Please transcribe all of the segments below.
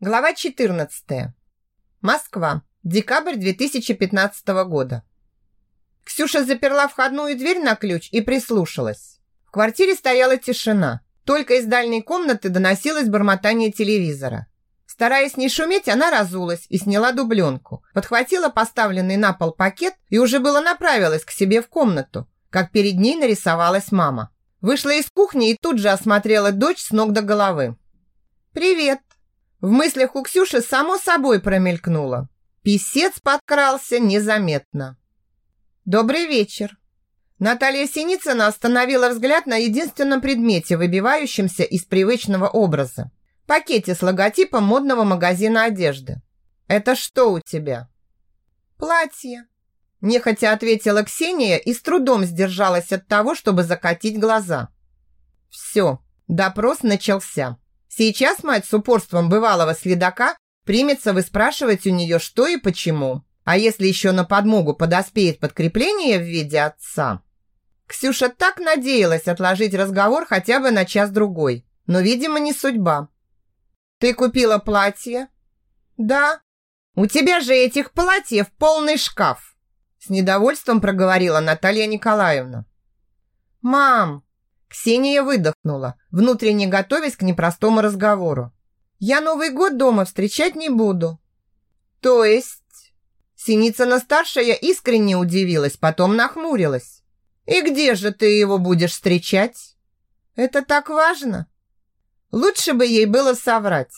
Глава 14. Москва. Декабрь 2015 года. Ксюша заперла входную дверь на ключ и прислушалась. В квартире стояла тишина. Только из дальней комнаты доносилось бормотание телевизора. Стараясь не шуметь, она разулась и сняла дубленку. Подхватила поставленный на пол пакет и уже было направилась к себе в комнату, как перед ней нарисовалась мама. Вышла из кухни и тут же осмотрела дочь с ног до головы. «Привет!» В мыслях у Ксюши само собой промелькнуло. Писец подкрался незаметно. «Добрый вечер!» Наталья Синицына остановила взгляд на единственном предмете, выбивающемся из привычного образа. Пакете с логотипом модного магазина одежды. «Это что у тебя?» «Платье», – нехотя ответила Ксения и с трудом сдержалась от того, чтобы закатить глаза. «Все, допрос начался». Сейчас мать с упорством бывалого следака примется выспрашивать у нее, что и почему. А если еще на подмогу подоспеет подкрепление в виде отца? Ксюша так надеялась отложить разговор хотя бы на час-другой. Но, видимо, не судьба. «Ты купила платье?» «Да». «У тебя же этих платьев полный шкаф!» С недовольством проговорила Наталья Николаевна. «Мам, Ксения выдохнула, внутренне готовясь к непростому разговору. «Я Новый год дома встречать не буду». «То есть?» Синицына-старшая искренне удивилась, потом нахмурилась. «И где же ты его будешь встречать?» «Это так важно?» Лучше бы ей было соврать.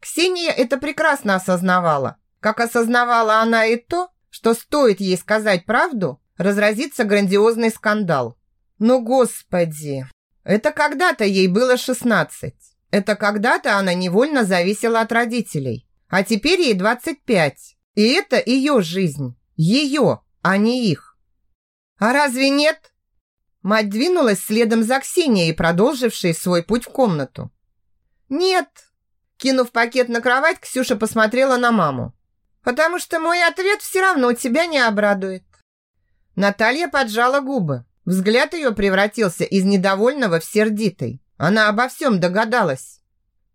Ксения это прекрасно осознавала. Как осознавала она и то, что стоит ей сказать правду, разразится грандиозный скандал. Ну, господи, это когда-то ей было 16. Это когда-то она невольно зависела от родителей. А теперь ей 25. И это ее жизнь. Ее, а не их. А разве нет? Мать двинулась следом за Ксенией, продолжившей свой путь в комнату. Нет. Кинув пакет на кровать, Ксюша посмотрела на маму. Потому что мой ответ все равно тебя не обрадует. Наталья поджала губы. Взгляд ее превратился из недовольного в сердитый. Она обо всем догадалась.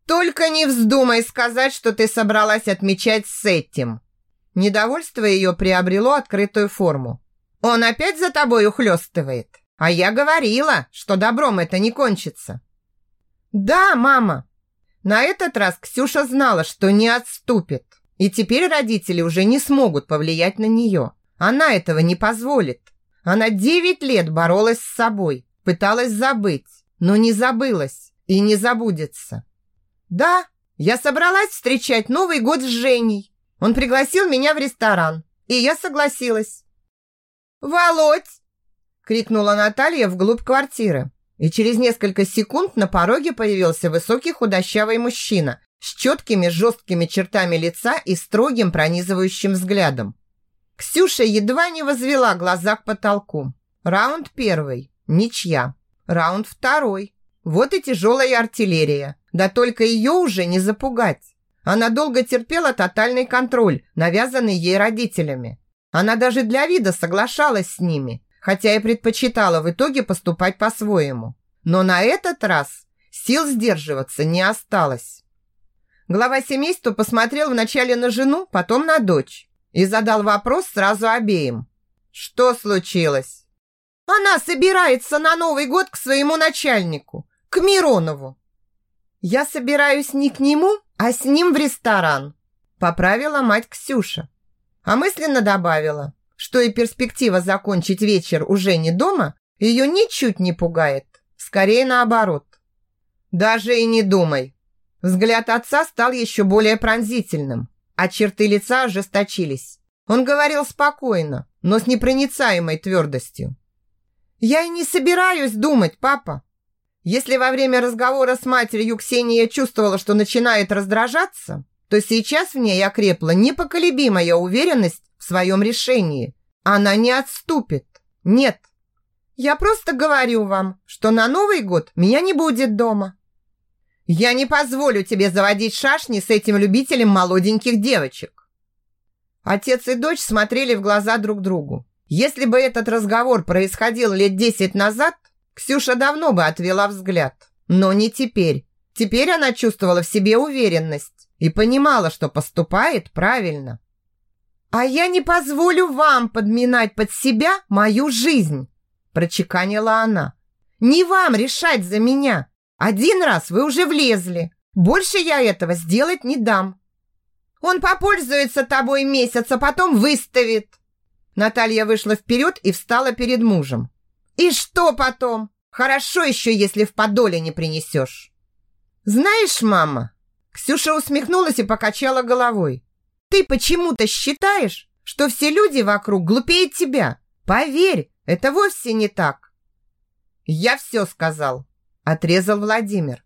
«Только не вздумай сказать, что ты собралась отмечать с этим!» Недовольство ее приобрело открытую форму. «Он опять за тобой ухлёстывает? А я говорила, что добром это не кончится!» «Да, мама!» На этот раз Ксюша знала, что не отступит. И теперь родители уже не смогут повлиять на нее. Она этого не позволит. Она девять лет боролась с собой, пыталась забыть, но не забылась и не забудется. Да, я собралась встречать Новый год с Женей. Он пригласил меня в ресторан, и я согласилась. «Володь!» – крикнула Наталья вглубь квартиры. И через несколько секунд на пороге появился высокий худощавый мужчина с четкими жесткими чертами лица и строгим пронизывающим взглядом. Ксюша едва не возвела глаза к потолку. Раунд первый. Ничья. Раунд второй. Вот и тяжелая артиллерия. Да только ее уже не запугать. Она долго терпела тотальный контроль, навязанный ей родителями. Она даже для вида соглашалась с ними, хотя и предпочитала в итоге поступать по-своему. Но на этот раз сил сдерживаться не осталось. Глава семейства посмотрел вначале на жену, потом на дочь и задал вопрос сразу обеим. Что случилось? Она собирается на Новый год к своему начальнику, к Миронову. Я собираюсь не к нему, а с ним в ресторан, поправила мать Ксюша. А мысленно добавила, что и перспектива закончить вечер уже не дома ее ничуть не пугает. Скорее наоборот. Даже и не думай. Взгляд отца стал еще более пронзительным а черты лица ожесточились. Он говорил спокойно, но с непроницаемой твердостью. «Я и не собираюсь думать, папа. Если во время разговора с матерью Ксения чувствовала, что начинает раздражаться, то сейчас в ней окрепла непоколебимая уверенность в своем решении. Она не отступит. Нет. Я просто говорю вам, что на Новый год меня не будет дома. Я не позволю тебе заводить шашни с этим любителем молоденьких девочек. Отец и дочь смотрели в глаза друг другу. Если бы этот разговор происходил лет десять назад, Ксюша давно бы отвела взгляд. Но не теперь. Теперь она чувствовала в себе уверенность и понимала, что поступает правильно. «А я не позволю вам подминать под себя мою жизнь», прочеканила она. «Не вам решать за меня. Один раз вы уже влезли. Больше я этого сделать не дам. Он попользуется тобой месяц, а потом выставит». Наталья вышла вперед и встала перед мужем. «И что потом? Хорошо еще, если в подоле не принесешь». «Знаешь, мама...» Ксюша усмехнулась и покачала головой. «Ты почему-то считаешь, что все люди вокруг глупее тебя. Поверь, это вовсе не так». «Я все сказал», — отрезал Владимир.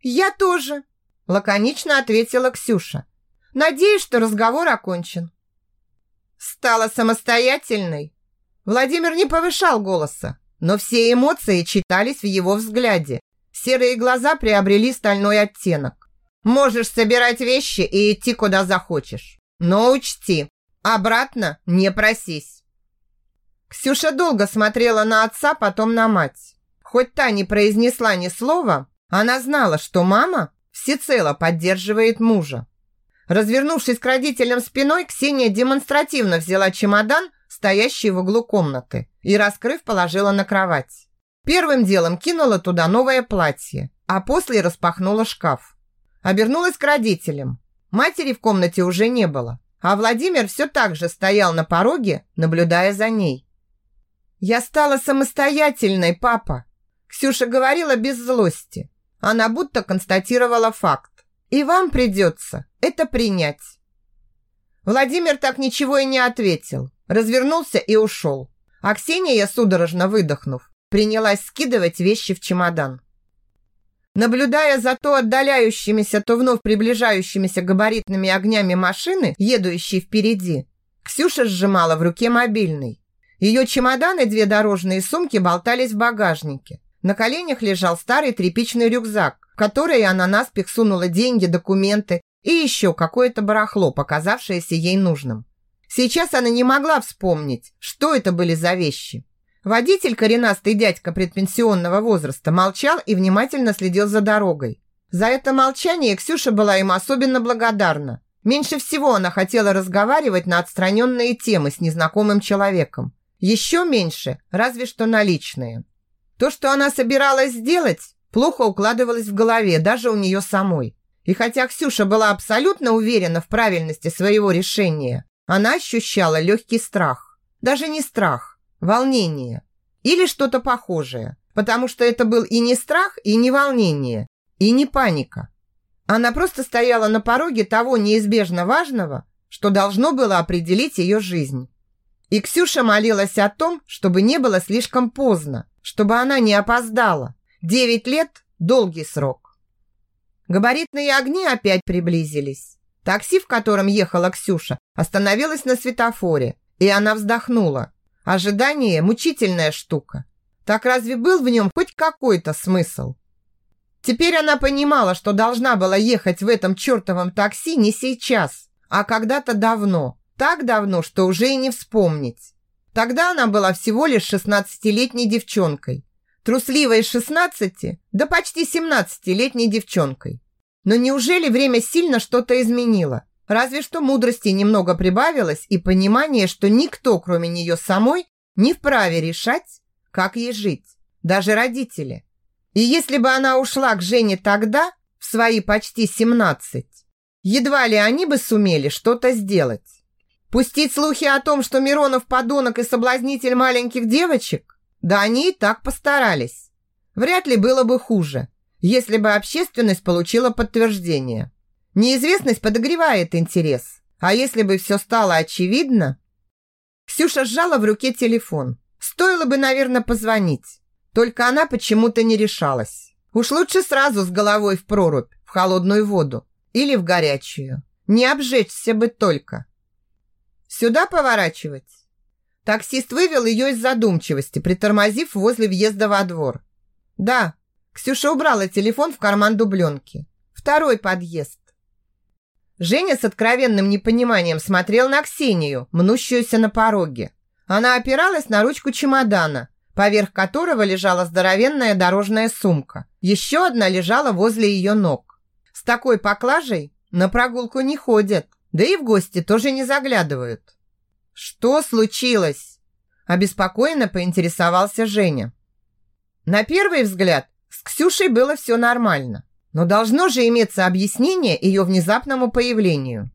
«Я тоже», — лаконично ответила Ксюша. «Надеюсь, что разговор окончен». «Стала самостоятельной?» Владимир не повышал голоса, но все эмоции читались в его взгляде, Серые глаза приобрели стальной оттенок. Можешь собирать вещи и идти куда захочешь. Но учти, обратно не просись. Ксюша долго смотрела на отца, потом на мать. Хоть та не произнесла ни слова, она знала, что мама всецело поддерживает мужа. Развернувшись к родителям спиной, Ксения демонстративно взяла чемодан, стоящий в углу комнаты, и, раскрыв, положила на кровать. Первым делом кинула туда новое платье, а после распахнула шкаф. Обернулась к родителям. Матери в комнате уже не было, а Владимир все так же стоял на пороге, наблюдая за ней. «Я стала самостоятельной, папа», Ксюша говорила без злости. Она будто констатировала факт. И вам придется это принять. Владимир так ничего и не ответил. Развернулся и ушел. А Ксения, судорожно выдохнув, принялась скидывать вещи в чемодан. Наблюдая за то отдаляющимися, то вновь приближающимися габаритными огнями машины, едущей впереди, Ксюша сжимала в руке мобильный. Ее чемодан и две дорожные сумки болтались в багажнике. На коленях лежал старый тряпичный рюкзак, в который она наспех сунула деньги, документы и еще какое-то барахло, показавшееся ей нужным. Сейчас она не могла вспомнить, что это были за вещи. Водитель, коренастый дядька предпенсионного возраста, молчал и внимательно следил за дорогой. За это молчание Ксюша была ему особенно благодарна. Меньше всего она хотела разговаривать на отстраненные темы с незнакомым человеком. Еще меньше, разве что на личные. То, что она собиралась сделать, плохо укладывалось в голове, даже у нее самой. И хотя Ксюша была абсолютно уверена в правильности своего решения, она ощущала легкий страх. Даже не страх, волнение или что-то похожее, потому что это был и не страх, и не волнение, и не паника. Она просто стояла на пороге того неизбежно важного, что должно было определить ее жизнь. И Ксюша молилась о том, чтобы не было слишком поздно, чтобы она не опоздала. Девять лет – долгий срок. Габаритные огни опять приблизились. Такси, в котором ехала Ксюша, остановилось на светофоре, и она вздохнула. Ожидание – мучительная штука. Так разве был в нем хоть какой-то смысл? Теперь она понимала, что должна была ехать в этом чертовом такси не сейчас, а когда-то давно. Так давно, что уже и не вспомнить. Тогда она была всего лишь 16-летней девчонкой. Трусливой 16, да почти 17-летней девчонкой. Но неужели время сильно что-то изменило? Разве что мудрости немного прибавилось и понимание, что никто, кроме нее самой, не вправе решать, как ей жить, даже родители. И если бы она ушла к Жене тогда, в свои почти 17, едва ли они бы сумели что-то сделать. Пустить слухи о том, что Миронов подонок и соблазнитель маленьких девочек? Да они и так постарались. Вряд ли было бы хуже, если бы общественность получила подтверждение. Неизвестность подогревает интерес. А если бы все стало очевидно? Ксюша сжала в руке телефон. Стоило бы, наверное, позвонить. Только она почему-то не решалась. Уж лучше сразу с головой в прорубь, в холодную воду. Или в горячую. Не обжечься бы только. Сюда поворачивать? Таксист вывел ее из задумчивости, притормозив возле въезда во двор. Да, Ксюша убрала телефон в карман дубленки. Второй подъезд. Женя с откровенным непониманием смотрел на Ксению, мнущуюся на пороге. Она опиралась на ручку чемодана, поверх которого лежала здоровенная дорожная сумка. Еще одна лежала возле ее ног. С такой поклажей на прогулку не ходят, да и в гости тоже не заглядывают. «Что случилось?» Обеспокоенно поинтересовался Женя. На первый взгляд с Ксюшей было все нормально, но должно же иметься объяснение ее внезапному появлению.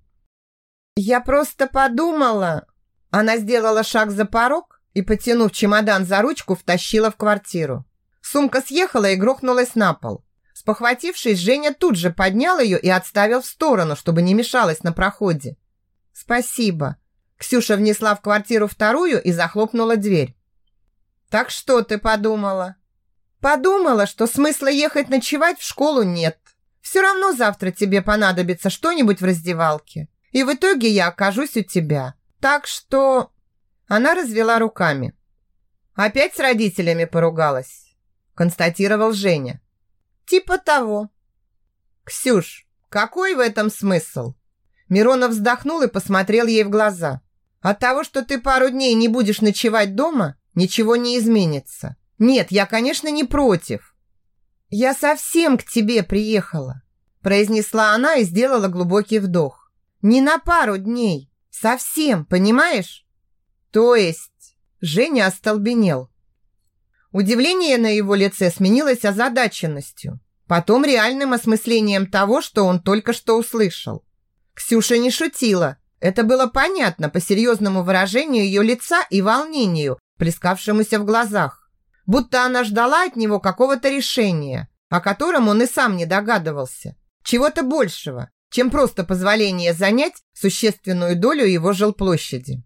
«Я просто подумала...» Она сделала шаг за порог и, потянув чемодан за ручку, втащила в квартиру. Сумка съехала и грохнулась на пол. Спохватившись, Женя тут же поднял ее и отставил в сторону, чтобы не мешалась на проходе. «Спасибо». Ксюша внесла в квартиру вторую и захлопнула дверь. «Так что ты подумала?» «Подумала, что смысла ехать ночевать в школу нет. Все равно завтра тебе понадобится что-нибудь в раздевалке. И в итоге я окажусь у тебя. Так что...» Она развела руками. «Опять с родителями поругалась?» Констатировал Женя. «Типа того». «Ксюш, какой в этом смысл?» Миронов вздохнул и посмотрел ей в глаза. «От того, что ты пару дней не будешь ночевать дома, ничего не изменится. Нет, я, конечно, не против». «Я совсем к тебе приехала», произнесла она и сделала глубокий вдох. «Не на пару дней, совсем, понимаешь?» «То есть...» Женя остолбенел. Удивление на его лице сменилось озадаченностью, потом реальным осмыслением того, что он только что услышал. Ксюша не шутила. Это было понятно по серьезному выражению ее лица и волнению, плескавшемуся в глазах. Будто она ждала от него какого-то решения, о котором он и сам не догадывался. Чего-то большего, чем просто позволение занять существенную долю его жилплощади.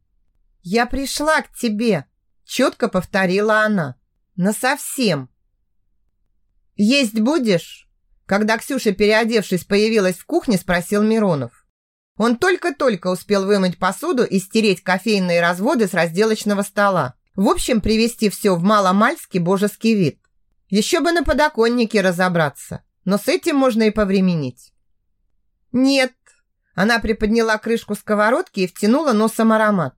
«Я пришла к тебе», – четко повторила она. Насовсем. «Есть будешь?» Когда Ксюша, переодевшись, появилась в кухне, спросил Миронов. Он только-только успел вымыть посуду и стереть кофейные разводы с разделочного стола. В общем, привести все в маломальский божеский вид. Еще бы на подоконнике разобраться, но с этим можно и повременить. «Нет». Она приподняла крышку сковородки и втянула носом аромат.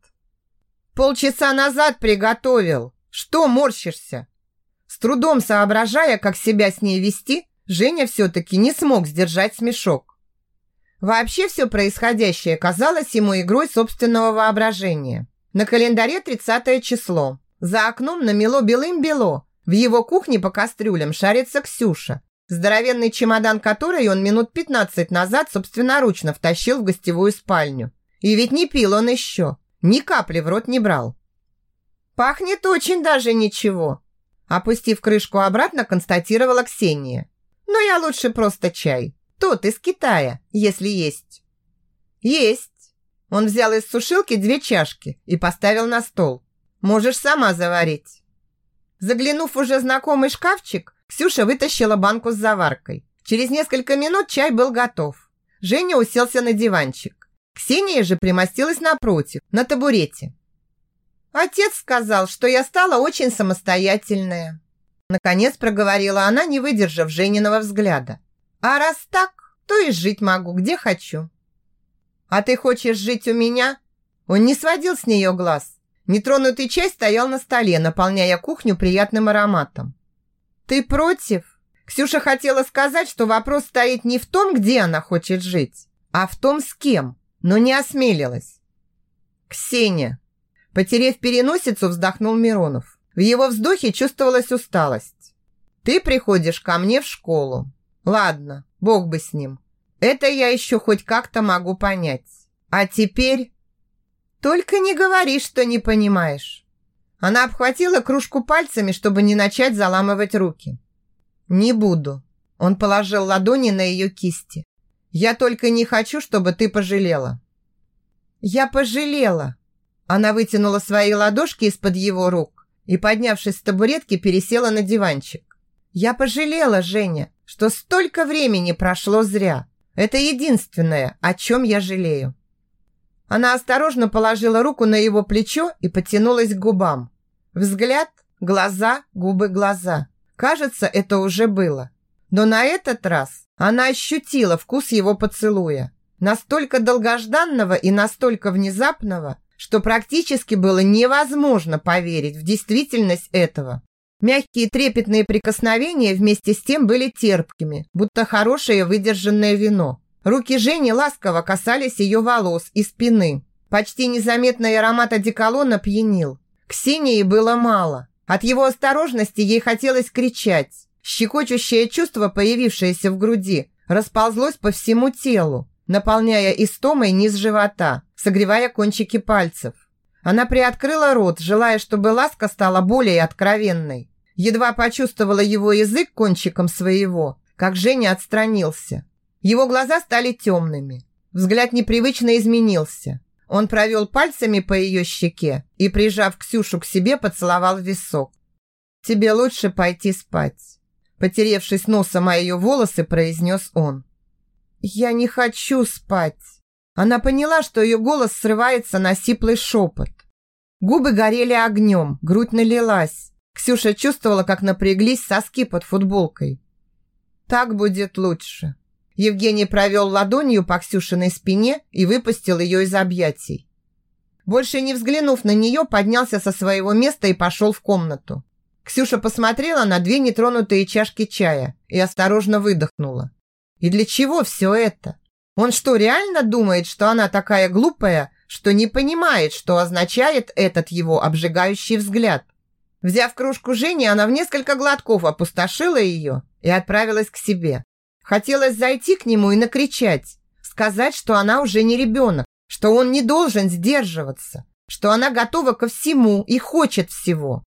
«Полчаса назад приготовил. Что морщишься? С трудом соображая, как себя с ней вести, Женя все-таки не смог сдержать смешок. Вообще все происходящее казалось ему игрой собственного воображения. На календаре 30 число. За окном намело белым-бело. В его кухне по кастрюлям шарится Ксюша, здоровенный чемодан которой он минут 15 назад собственноручно втащил в гостевую спальню. И ведь не пил он еще, ни капли в рот не брал. «Пахнет очень даже ничего», опустив крышку обратно, констатировала Ксения. «Но я лучше просто чай. Тот из Китая, если есть». «Есть». Он взял из сушилки две чашки и поставил на стол. «Можешь сама заварить». Заглянув в уже знакомый шкафчик, Ксюша вытащила банку с заваркой. Через несколько минут чай был готов. Женя уселся на диванчик. Ксения же примостилась напротив, на табурете. Отец сказал, что я стала очень самостоятельная. Наконец проговорила она, не выдержав Жениного взгляда. А раз так, то и жить могу, где хочу. А ты хочешь жить у меня? Он не сводил с нее глаз. Нетронутый чай стоял на столе, наполняя кухню приятным ароматом. Ты против? Ксюша хотела сказать, что вопрос стоит не в том, где она хочет жить, а в том, с кем, но не осмелилась. Ксения, Потерев переносицу, вздохнул Миронов. В его вздохе чувствовалась усталость. «Ты приходишь ко мне в школу. Ладно, бог бы с ним. Это я еще хоть как-то могу понять. А теперь...» «Только не говори, что не понимаешь». Она обхватила кружку пальцами, чтобы не начать заламывать руки. «Не буду». Он положил ладони на ее кисти. «Я только не хочу, чтобы ты пожалела». «Я пожалела», она вытянула свои ладошки из-под его рук и, поднявшись с табуретки, пересела на диванчик. «Я пожалела, Женя, что столько времени прошло зря. Это единственное, о чем я жалею». Она осторожно положила руку на его плечо и потянулась к губам. Взгляд, глаза, губы, глаза. Кажется, это уже было. Но на этот раз она ощутила вкус его поцелуя. Настолько долгожданного и настолько внезапного, что практически было невозможно поверить в действительность этого. Мягкие трепетные прикосновения вместе с тем были терпкими, будто хорошее выдержанное вино. Руки Жени ласково касались ее волос и спины. Почти незаметный аромат одеколона пьянил. Ксении было мало. От его осторожности ей хотелось кричать. Щекочущее чувство, появившееся в груди, расползлось по всему телу, наполняя истомой низ живота, согревая кончики пальцев. Она приоткрыла рот, желая, чтобы ласка стала более откровенной. Едва почувствовала его язык кончиком своего, как Женя отстранился. Его глаза стали темными. Взгляд непривычно изменился. Он провел пальцами по ее щеке и, прижав Ксюшу к себе, поцеловал висок. «Тебе лучше пойти спать», – потеревшись носом о ее волосы, произнес он. «Я не хочу спать». Она поняла, что ее голос срывается на сиплый шепот. Губы горели огнем, грудь налилась. Ксюша чувствовала, как напряглись соски под футболкой. «Так будет лучше», Евгений провел ладонью по Ксюшиной спине и выпустил ее из объятий. Больше не взглянув на нее, поднялся со своего места и пошел в комнату. Ксюша посмотрела на две нетронутые чашки чая и осторожно выдохнула. И для чего все это? Он что, реально думает, что она такая глупая, что не понимает, что означает этот его обжигающий взгляд? Взяв кружку Жени, она в несколько глотков опустошила ее и отправилась к себе. Хотелось зайти к нему и накричать, сказать, что она уже не ребенок, что он не должен сдерживаться, что она готова ко всему и хочет всего.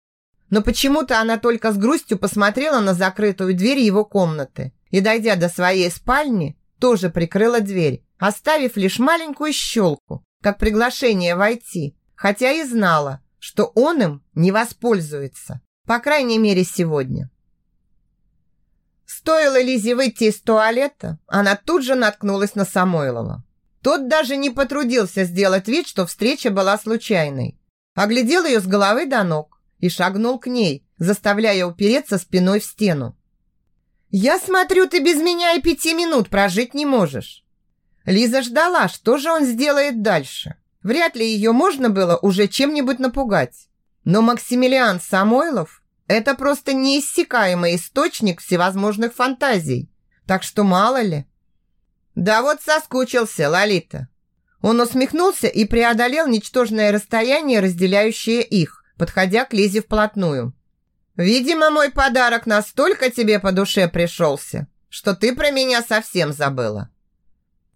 Но почему-то она только с грустью посмотрела на закрытую дверь его комнаты и, дойдя до своей спальни, тоже прикрыла дверь, оставив лишь маленькую щелку, как приглашение войти, хотя и знала, что он им не воспользуется, по крайней мере сегодня. Стоило Лизе выйти из туалета, она тут же наткнулась на Самойлова. Тот даже не потрудился сделать вид, что встреча была случайной. Оглядел ее с головы до ног и шагнул к ней, заставляя упереться спиной в стену. «Я смотрю, ты без меня и пяти минут прожить не можешь». Лиза ждала, что же он сделает дальше. Вряд ли ее можно было уже чем-нибудь напугать. Но Максимилиан Самойлов это просто неиссякаемый источник всевозможных фантазий. Так что мало ли. Да вот соскучился, Лолита. Он усмехнулся и преодолел ничтожное расстояние, разделяющее их, подходя к Лизе вплотную. Видимо, мой подарок настолько тебе по душе пришелся, что ты про меня совсем забыла.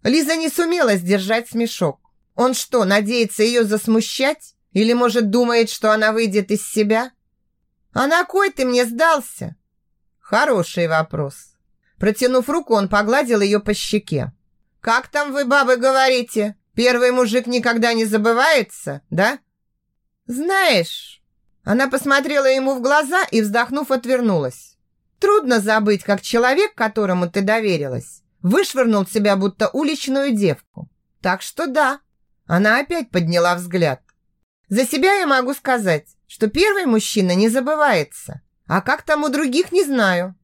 Лиза не сумела сдержать смешок. Он что, надеется ее засмущать? Или, может, думает, что она выйдет из себя? «А на кой ты мне сдался?» «Хороший вопрос». Протянув руку, он погладил ее по щеке. «Как там вы, бабы, говорите? Первый мужик никогда не забывается, да?» «Знаешь...» Она посмотрела ему в глаза и, вздохнув, отвернулась. «Трудно забыть, как человек, которому ты доверилась, вышвырнул себя, будто уличную девку. Так что да». Она опять подняла взгляд. «За себя я могу сказать, что первый мужчина не забывается. А как там у других, не знаю.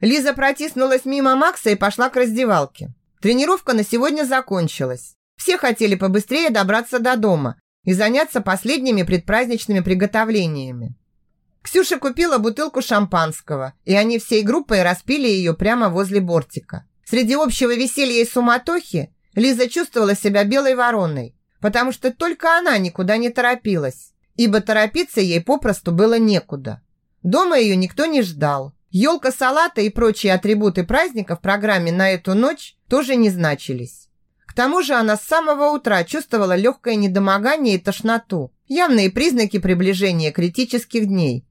Лиза протиснулась мимо Макса и пошла к раздевалке. Тренировка на сегодня закончилась. Все хотели побыстрее добраться до дома и заняться последними предпраздничными приготовлениями. Ксюша купила бутылку шампанского, и они всей группой распили ее прямо возле бортика. Среди общего веселья и суматохи Лиза чувствовала себя белой вороной, потому что только она никуда не торопилась ибо торопиться ей попросту было некуда. Дома ее никто не ждал. Елка, салата и прочие атрибуты праздника в программе на эту ночь тоже не значились. Тому же она с самого утра чувствовала легкое недомогание и тошноту, явные признаки приближения критических дней.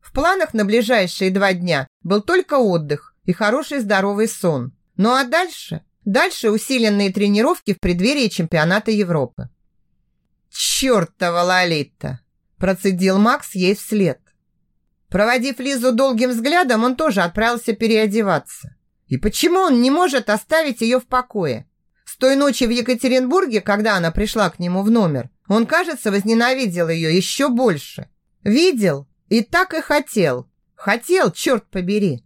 В планах на ближайшие два дня был только отдых и хороший здоровый сон. Ну а дальше? Дальше усиленные тренировки в преддверии чемпионата Европы. «Чертова Лолита!» Процедил Макс ей вслед. Проводив Лизу долгим взглядом, он тоже отправился переодеваться. И почему он не может оставить ее в покое? Той ночи в Екатеринбурге, когда она пришла к нему в номер, он, кажется, возненавидел ее еще больше. Видел и так и хотел. Хотел, черт побери.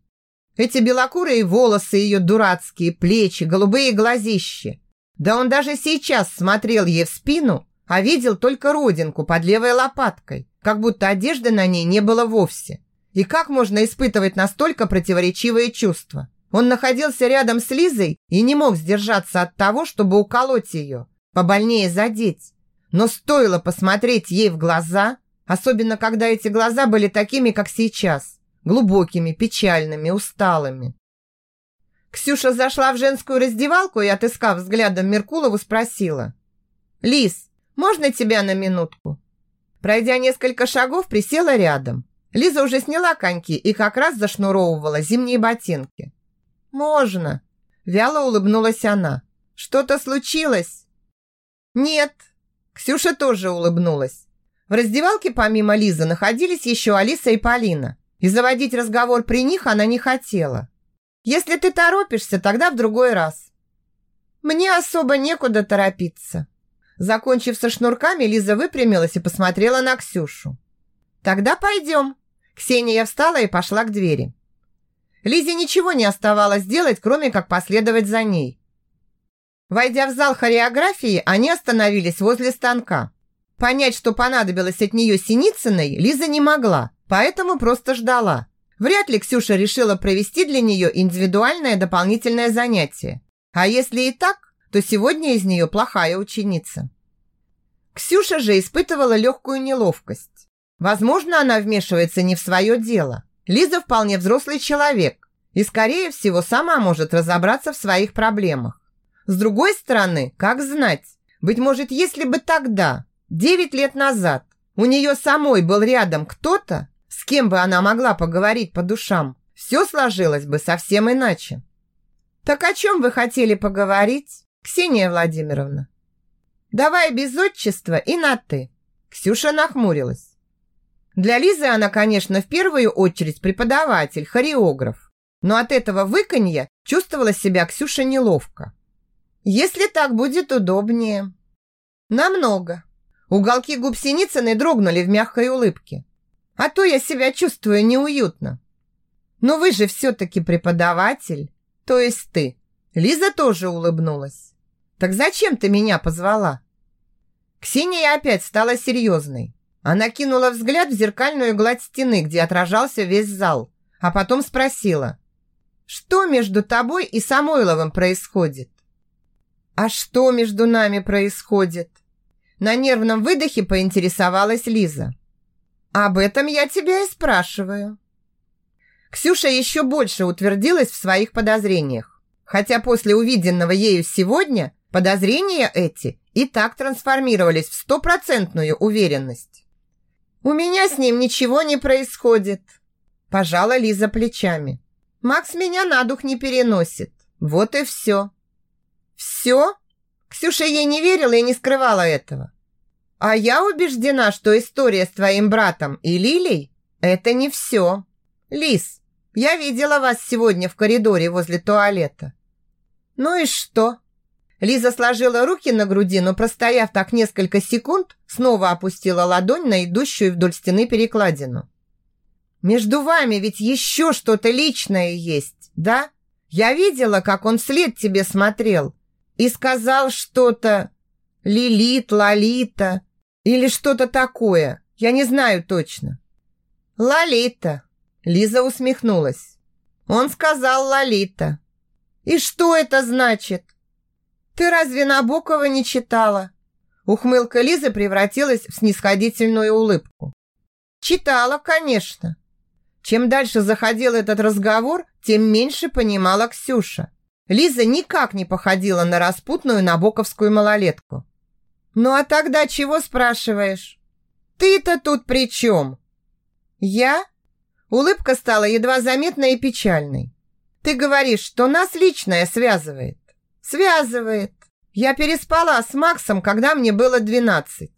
Эти белокурые волосы, ее дурацкие плечи, голубые глазищи. Да он даже сейчас смотрел ей в спину а видел только родинку под левой лопаткой, как будто одежды на ней не было вовсе. И как можно испытывать настолько противоречивые чувства? Он находился рядом с Лизой и не мог сдержаться от того, чтобы уколоть ее, побольнее задеть. Но стоило посмотреть ей в глаза, особенно когда эти глаза были такими, как сейчас, глубокими, печальными, усталыми. Ксюша зашла в женскую раздевалку и, отыскав взглядом Меркулову, спросила. «Лиз, можно тебя на минутку?» Пройдя несколько шагов, присела рядом. Лиза уже сняла коньки и как раз зашнуровывала зимние ботинки. «Можно!» Вяло улыбнулась она. «Что-то случилось?» «Нет!» Ксюша тоже улыбнулась. В раздевалке помимо Лизы находились еще Алиса и Полина. И заводить разговор при них она не хотела. «Если ты торопишься, тогда в другой раз». «Мне особо некуда торопиться». Закончив со шнурками, Лиза выпрямилась и посмотрела на Ксюшу. «Тогда пойдем». Ксения встала и пошла к двери. Лизе ничего не оставалось делать, кроме как последовать за ней. Войдя в зал хореографии, они остановились возле станка. Понять, что понадобилось от нее Синицыной, Лиза не могла, поэтому просто ждала. Вряд ли Ксюша решила провести для нее индивидуальное дополнительное занятие. А если и так, то сегодня из нее плохая ученица. Ксюша же испытывала легкую неловкость. Возможно, она вмешивается не в свое дело. Лиза вполне взрослый человек и, скорее всего, сама может разобраться в своих проблемах. С другой стороны, как знать, быть может, если бы тогда, 9 лет назад, у нее самой был рядом кто-то, с кем бы она могла поговорить по душам, все сложилось бы совсем иначе. Так о чем вы хотели поговорить, Ксения Владимировна? Давай без отчества и на «ты». Ксюша нахмурилась. Для Лизы она, конечно, в первую очередь преподаватель, хореограф. Но от этого выканья чувствовала себя Ксюша неловко. Если так будет удобнее. Намного. Уголки губ Синицыной дрогнули в мягкой улыбке. А то я себя чувствую неуютно. Но вы же все-таки преподаватель, то есть ты. Лиза тоже улыбнулась. Так зачем ты меня позвала? Ксения опять стала серьезной. Она кинула взгляд в зеркальную гладь стены, где отражался весь зал, а потом спросила, «Что между тобой и Самойловым происходит?» «А что между нами происходит?» На нервном выдохе поинтересовалась Лиза. «Об этом я тебя и спрашиваю». Ксюша еще больше утвердилась в своих подозрениях, хотя после увиденного ею сегодня подозрения эти и так трансформировались в стопроцентную уверенность. «У меня с ним ничего не происходит», – пожала Лиза плечами. «Макс меня на дух не переносит. Вот и все». «Все?» Ксюша ей не верила и не скрывала этого. «А я убеждена, что история с твоим братом и Лилей – это не все. Лиз, я видела вас сегодня в коридоре возле туалета». «Ну и что?» Лиза сложила руки на груди, но, простояв так несколько секунд, снова опустила ладонь на идущую вдоль стены перекладину. «Между вами ведь еще что-то личное есть, да? Я видела, как он вслед тебе смотрел и сказал что-то Лилит, Лолита или что-то такое. Я не знаю точно». «Лолита», — Лиза усмехнулась. «Он сказал Лолита». «И что это значит?» «Ты разве Набокова не читала?» Ухмылка Лизы превратилась в снисходительную улыбку. «Читала, конечно». Чем дальше заходил этот разговор, тем меньше понимала Ксюша. Лиза никак не походила на распутную набоковскую малолетку. «Ну а тогда чего спрашиваешь?» «Ты-то тут при чем?» «Я?» Улыбка стала едва заметной и печальной. «Ты говоришь, что нас личное связывает. Связывает. Я переспала с Максом, когда мне было 12.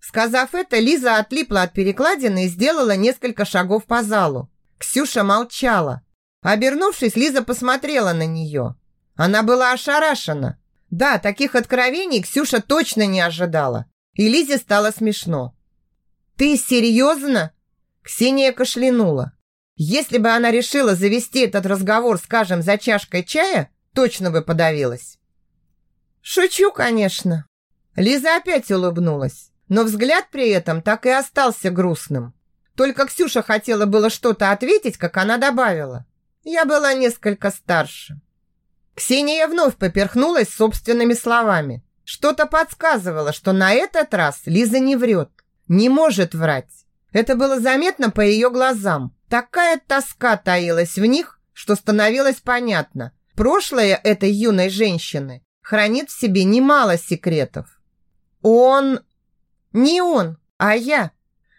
Сказав это, Лиза отлипла от перекладины и сделала несколько шагов по залу. Ксюша молчала. Обернувшись, Лиза посмотрела на нее. Она была ошарашена. Да, таких откровений Ксюша точно не ожидала. И Лизе стало смешно. «Ты серьезно?» Ксения кашлянула. Если бы она решила завести этот разговор, скажем, за чашкой чая, точно бы подавилась. «Шучу, конечно». Лиза опять улыбнулась, но взгляд при этом так и остался грустным. Только Ксюша хотела было что-то ответить, как она добавила. Я была несколько старше. Ксения вновь поперхнулась собственными словами. Что-то подсказывало, что на этот раз Лиза не врет, не может врать. Это было заметно по ее глазам. Такая тоска таилась в них, что становилось понятно. Прошлое этой юной женщины хранит в себе немало секретов. Он... Не он, а я.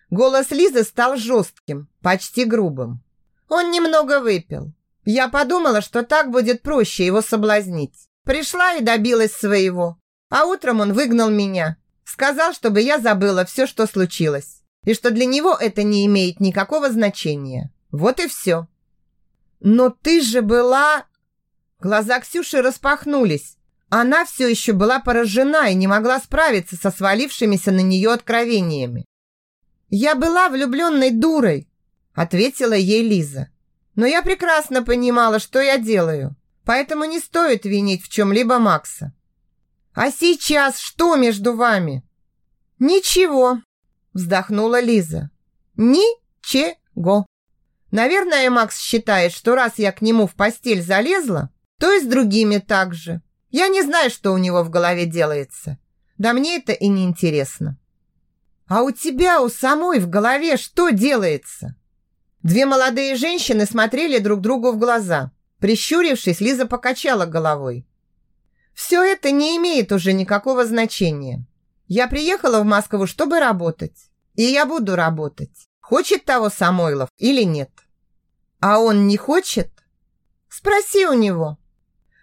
Голос Лизы стал жестким, почти грубым. Он немного выпил. Я подумала, что так будет проще его соблазнить. Пришла и добилась своего. А утром он выгнал меня. Сказал, чтобы я забыла все, что случилось. И что для него это не имеет никакого значения. Вот и все. Но ты же была... Глаза Ксюши распахнулись. Она все еще была поражена и не могла справиться со свалившимися на нее откровениями. «Я была влюбленной дурой», – ответила ей Лиза. «Но я прекрасно понимала, что я делаю, поэтому не стоит винить в чем-либо Макса». «А сейчас что между вами?» «Ничего», – вздохнула Лиза. «Ничего. Наверное, Макс считает, что раз я к нему в постель залезла, то и с другими так же. Я не знаю, что у него в голове делается. Да мне это и не интересно. А у тебя у самой в голове что делается? Две молодые женщины смотрели друг другу в глаза. Прищурившись, Лиза покачала головой. Все это не имеет уже никакого значения. Я приехала в Москву, чтобы работать. И я буду работать. Хочет того Самойлов или нет? А он не хочет? Спроси у него.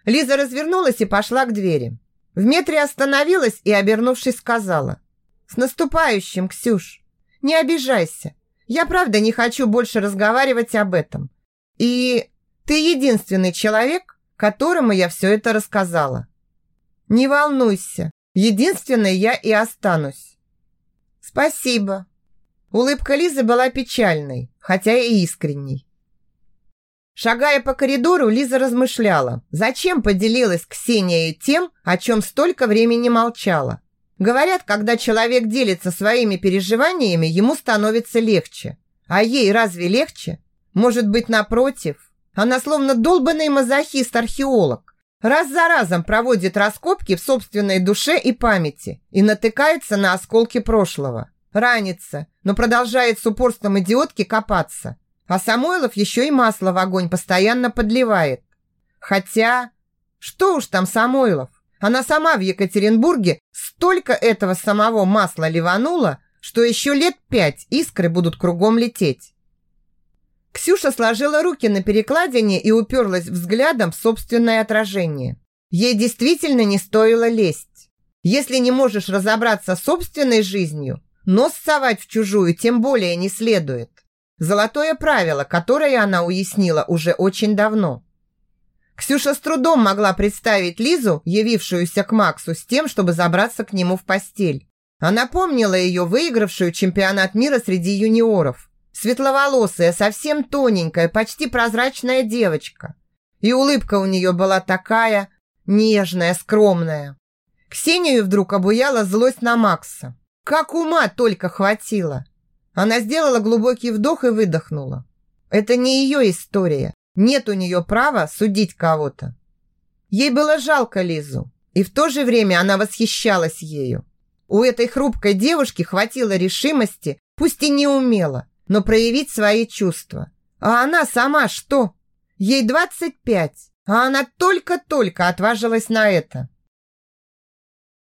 Лиза развернулась и пошла к двери. В метре остановилась и, обернувшись, сказала. «С наступающим, Ксюш! Не обижайся. Я правда не хочу больше разговаривать об этом. И ты единственный человек, которому я все это рассказала. Не волнуйся, единственной я и останусь». «Спасибо». Улыбка Лизы была печальной, хотя и искренней. Шагая по коридору, Лиза размышляла, зачем поделилась Ксения тем, о чем столько времени молчала. Говорят, когда человек делится своими переживаниями, ему становится легче. А ей разве легче? Может быть, напротив? Она словно долбанный мазохист-археолог. Раз за разом проводит раскопки в собственной душе и памяти и натыкается на осколки прошлого. Ранится, но продолжает с упорством идиотки копаться – а Самойлов еще и масло в огонь постоянно подливает. Хотя, что уж там Самойлов? Она сама в Екатеринбурге столько этого самого масла ливанула, что еще лет пять искры будут кругом лететь. Ксюша сложила руки на перекладине и уперлась взглядом в собственное отражение. Ей действительно не стоило лезть. Если не можешь разобраться с собственной жизнью, нос совать в чужую тем более не следует. Золотое правило, которое она уяснила уже очень давно. Ксюша с трудом могла представить Лизу, явившуюся к Максу с тем, чтобы забраться к нему в постель. Она помнила ее выигравшую чемпионат мира среди юниоров. Светловолосая, совсем тоненькая, почти прозрачная девочка. И улыбка у нее была такая нежная, скромная. Ксению вдруг обуяла злость на Макса. Как ума только хватило. Она сделала глубокий вдох и выдохнула. Это не ее история. Нет у нее права судить кого-то. Ей было жалко Лизу, и в то же время она восхищалась ею. У этой хрупкой девушки хватило решимости, пусть и не умела, но проявить свои чувства. А она сама что? Ей 25, а она только-только отважилась на это.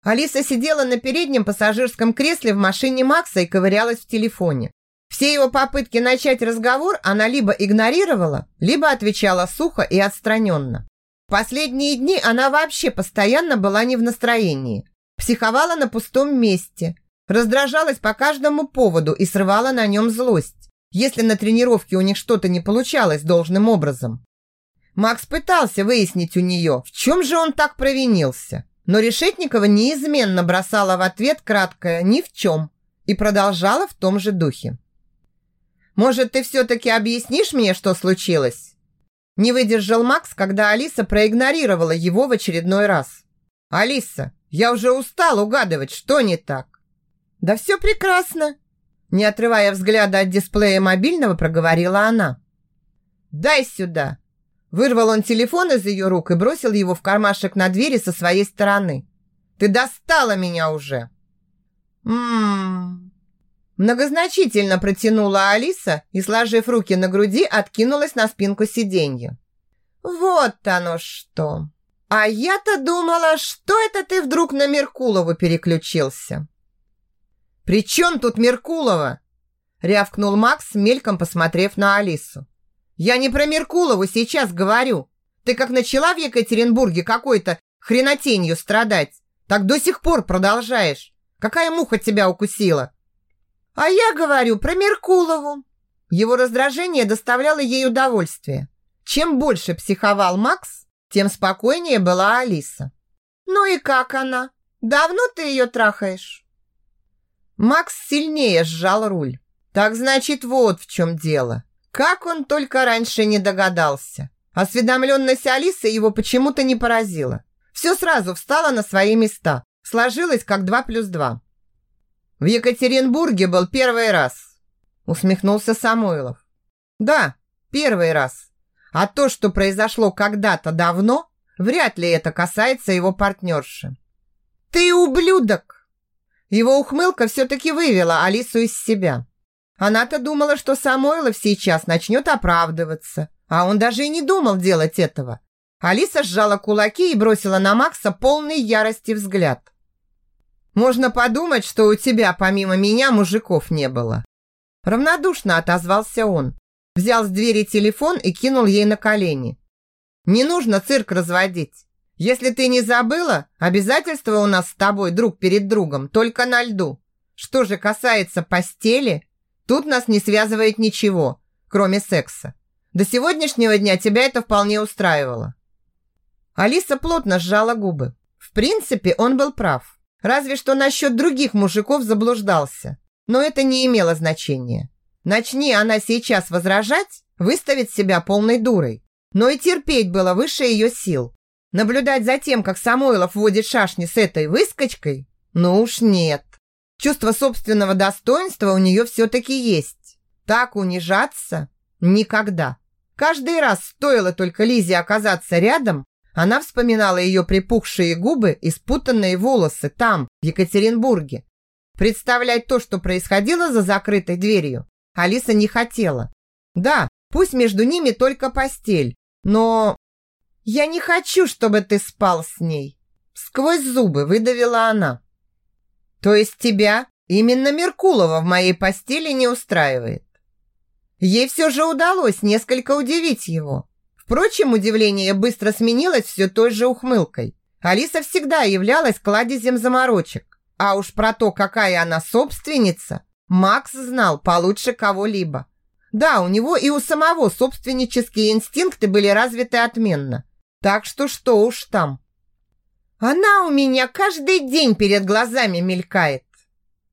Алиса сидела на переднем пассажирском кресле в машине Макса и ковырялась в телефоне. Все его попытки начать разговор она либо игнорировала, либо отвечала сухо и отстраненно. Последние дни она вообще постоянно была не в настроении. Психовала на пустом месте, раздражалась по каждому поводу и срывала на нем злость, если на тренировке у них что-то не получалось должным образом. Макс пытался выяснить у нее, в чем же он так провинился. Но Решетникова неизменно бросала в ответ краткое «ни в чем» и продолжала в том же духе. «Может, ты все-таки объяснишь мне, что случилось?» Не выдержал Макс, когда Алиса проигнорировала его в очередной раз. «Алиса, Я уже устал угадывать, что не так. Да все прекрасно. Не отрывая взгляда от дисплея мобильного, проговорила она. «Дай сюда!» Вырвал он телефон из ее рук и бросил его в кармашек на двери со своей стороны. «Ты достала меня уже!» «Ммм...» Многозначительно протянула Алиса и, сложив руки на груди, откинулась на спинку сиденья. «Вот оно что! А я-то думала, что это ты вдруг на Меркулову переключился!» «При чем тут Меркулова?» рявкнул Макс, мельком посмотрев на Алису. «Я не про Меркулову сейчас говорю. Ты как начала в Екатеринбурге какой-то хренотенью страдать, так до сих пор продолжаешь. Какая муха тебя укусила?» «А я говорю про Меркулову». Его раздражение доставляло ей удовольствие. Чем больше психовал Макс, тем спокойнее была Алиса. «Ну и как она? Давно ты ее трахаешь?» Макс сильнее сжал руль. Так значит, вот в чем дело. Как он только раньше не догадался. Осведомленность Алисы его почему-то не поразила. Все сразу встало на свои места. Сложилось как два плюс два. В Екатеринбурге был первый раз. Усмехнулся Самойлов. Да, первый раз. А то, что произошло когда-то давно, вряд ли это касается его партнерши. «Ты ублюдок!» Его ухмылка все-таки вывела Алису из себя. Она-то думала, что Самойлов сейчас начнет оправдываться, а он даже и не думал делать этого. Алиса сжала кулаки и бросила на Макса полный ярости взгляд. «Можно подумать, что у тебя помимо меня мужиков не было». Равнодушно отозвался он. Взял с двери телефон и кинул ей на колени. «Не нужно цирк разводить. Если ты не забыла, обязательства у нас с тобой друг перед другом только на льду. Что же касается постели, тут нас не связывает ничего, кроме секса. До сегодняшнего дня тебя это вполне устраивало. Алиса плотно сжала губы. В принципе, он был прав. Разве что насчет других мужиков заблуждался. Но это не имело значения. Начни она сейчас возражать, выставит себя полной дурой. Но и терпеть было выше ее сил. Наблюдать за тем, как Самойлов водит шашни с этой выскочкой? Ну уж нет. Чувство собственного достоинства у нее все-таки есть. Так унижаться? Никогда. Каждый раз стоило только Лизе оказаться рядом, она вспоминала ее припухшие губы и спутанные волосы там, в Екатеринбурге. Представлять то, что происходило за закрытой дверью, Алиса не хотела. Да, пусть между ними только постель, но «Я не хочу, чтобы ты спал с ней!» Сквозь зубы выдавила она. «То есть тебя именно Меркулова в моей постели не устраивает?» Ей все же удалось несколько удивить его. Впрочем, удивление быстро сменилось все той же ухмылкой. Алиса всегда являлась кладезем заморочек. А уж про то, какая она собственница, Макс знал получше кого-либо. Да, у него и у самого собственнические инстинкты были развиты отменно. Так что что уж там. Она у меня каждый день перед глазами мелькает.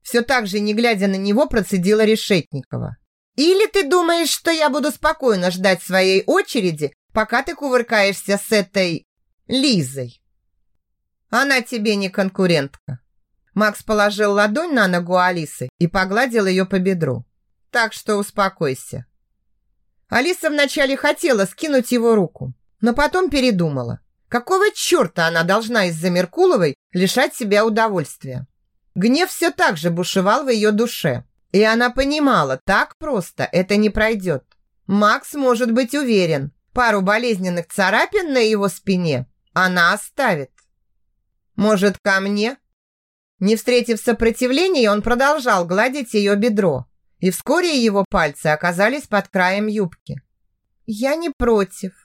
Все так же, не глядя на него, процедила Решетникова. Или ты думаешь, что я буду спокойно ждать своей очереди, пока ты кувыркаешься с этой Лизой? Она тебе не конкурентка. Макс положил ладонь на ногу Алисы и погладил ее по бедру. Так что успокойся. Алиса вначале хотела скинуть его руку, но потом передумала. Какого черта она должна из-за Меркуловой лишать себя удовольствия? Гнев все так же бушевал в ее душе. И она понимала, так просто это не пройдет. Макс может быть уверен, пару болезненных царапин на его спине она оставит. Может, ко мне? Не встретив сопротивления, он продолжал гладить ее бедро, и вскоре его пальцы оказались под краем юбки. «Я не против»,